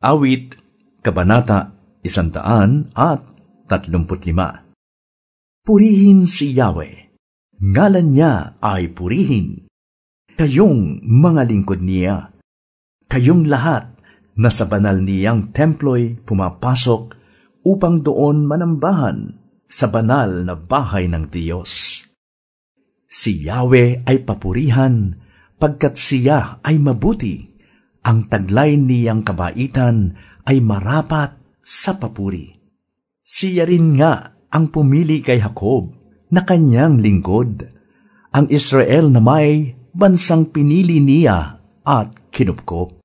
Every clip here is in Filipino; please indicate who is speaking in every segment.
Speaker 1: Awit, Kabanata, Isandaan at Tatlumput Lima. Purihin si Yahweh. Ngalan niya ay purihin. Kayong mga lingkod niya. Kayong lahat na sa banal niyang templo'y pumapasok upang doon manambahan sa banal na bahay ng Diyos. Si Yahweh ay papurihan pagkat siya ay mabuti ang taglay niyang kabaitan ay marapat sa papuri. Siya rin nga ang pumili kay Jacob na kanyang lingkod, ang Israel na may bansang pinili niya at kinupkop.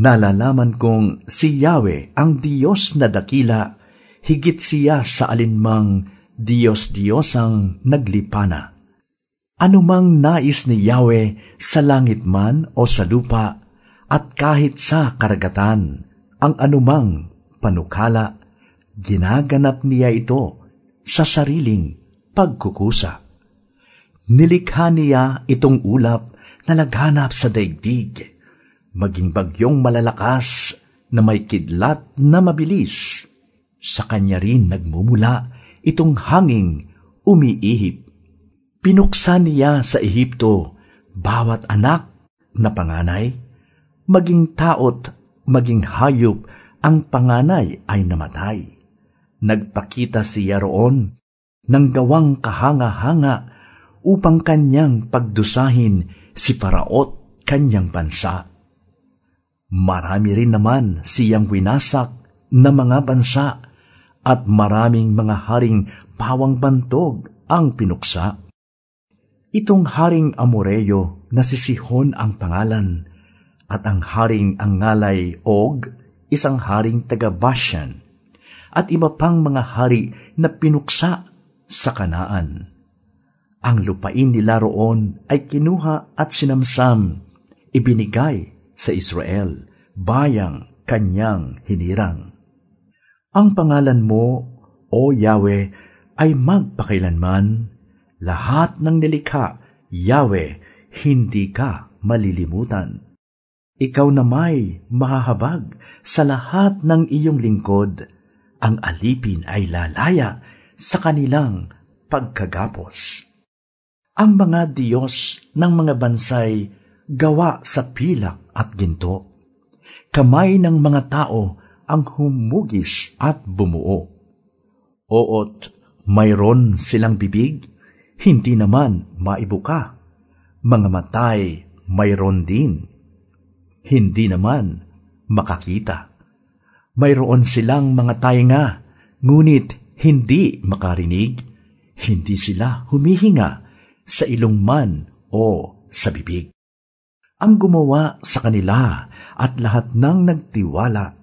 Speaker 1: Nalalaman kong si Yahweh ang Diyos na dakila, higit siya sa alinmang Diyos-Diyosang naglipana. Anumang nais ni Yahweh sa langit man o sa lupa, at kahit sa karagatan, ang anumang panukala, ginaganap niya ito sa sariling pagkukusa. Nilikha niya itong ulap na naghanap sa daigdig, maging bagyong malalakas na may kidlat na mabilis. Sa kanya rin nagmumula itong hanging umiihip. Pinuksan niya sa Ehipto bawat anak na panganay maging taot, maging hayop, ang panganay ay namatay. Nagpakita siya roon ng gawang kahanga-hanga upang kanyang pagdusahin si Paraot kanyang bansa. Marami rin naman siyang winasak na mga bansa at maraming mga haring pawang bantog ang pinuksa. Itong haring Amoreyo na si Sihon ang pangalan at ang haring ang ngalay Og, isang haring taga Bashan, at iba pang mga hari na pinuksa sa kanaan. Ang lupain nila roon ay kinuha at sinamsam, ibinigay sa Israel, bayang kanyang hinirang. Ang pangalan mo, O Yahweh, ay magpakailanman, lahat ng nilikha, Yahweh, hindi ka malilimutan ikaw na may mahahabag sa lahat ng iyong lingkod, ang alipin ay lalaya sa kanilang pagkagapos. Ang mga Diyos ng mga bansay gawa sa pilak at ginto. Kamay ng mga tao ang humugis at bumuo. Oot, mayroon silang bibig, hindi naman maibuka. Mga matay, mayroon din hindi naman makakita. Mayroon silang mga tainga, ngunit hindi makarinig, hindi sila humihinga sa ilong man o sa bibig. Ang gumawa sa kanila at lahat ng nagtiwala,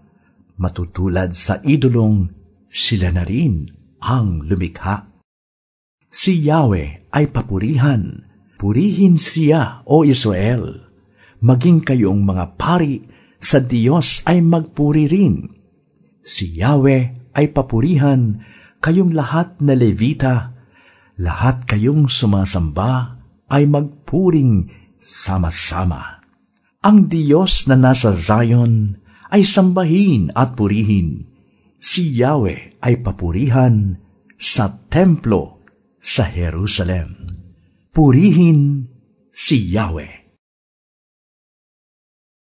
Speaker 1: matutulad sa idolong sila na rin ang lumikha. Si Yahweh ay papurihan, purihin siya o Israel maging kayong mga pari sa Diyos ay magpuri rin. Si Yahweh ay papurihan, kayong lahat na Levita, lahat kayong sumasamba ay magpuring sama-sama. Ang Diyos na nasa Zion ay sambahin at purihin. Si Yahweh ay papurihan sa templo sa Jerusalem. Purihin si Yahweh.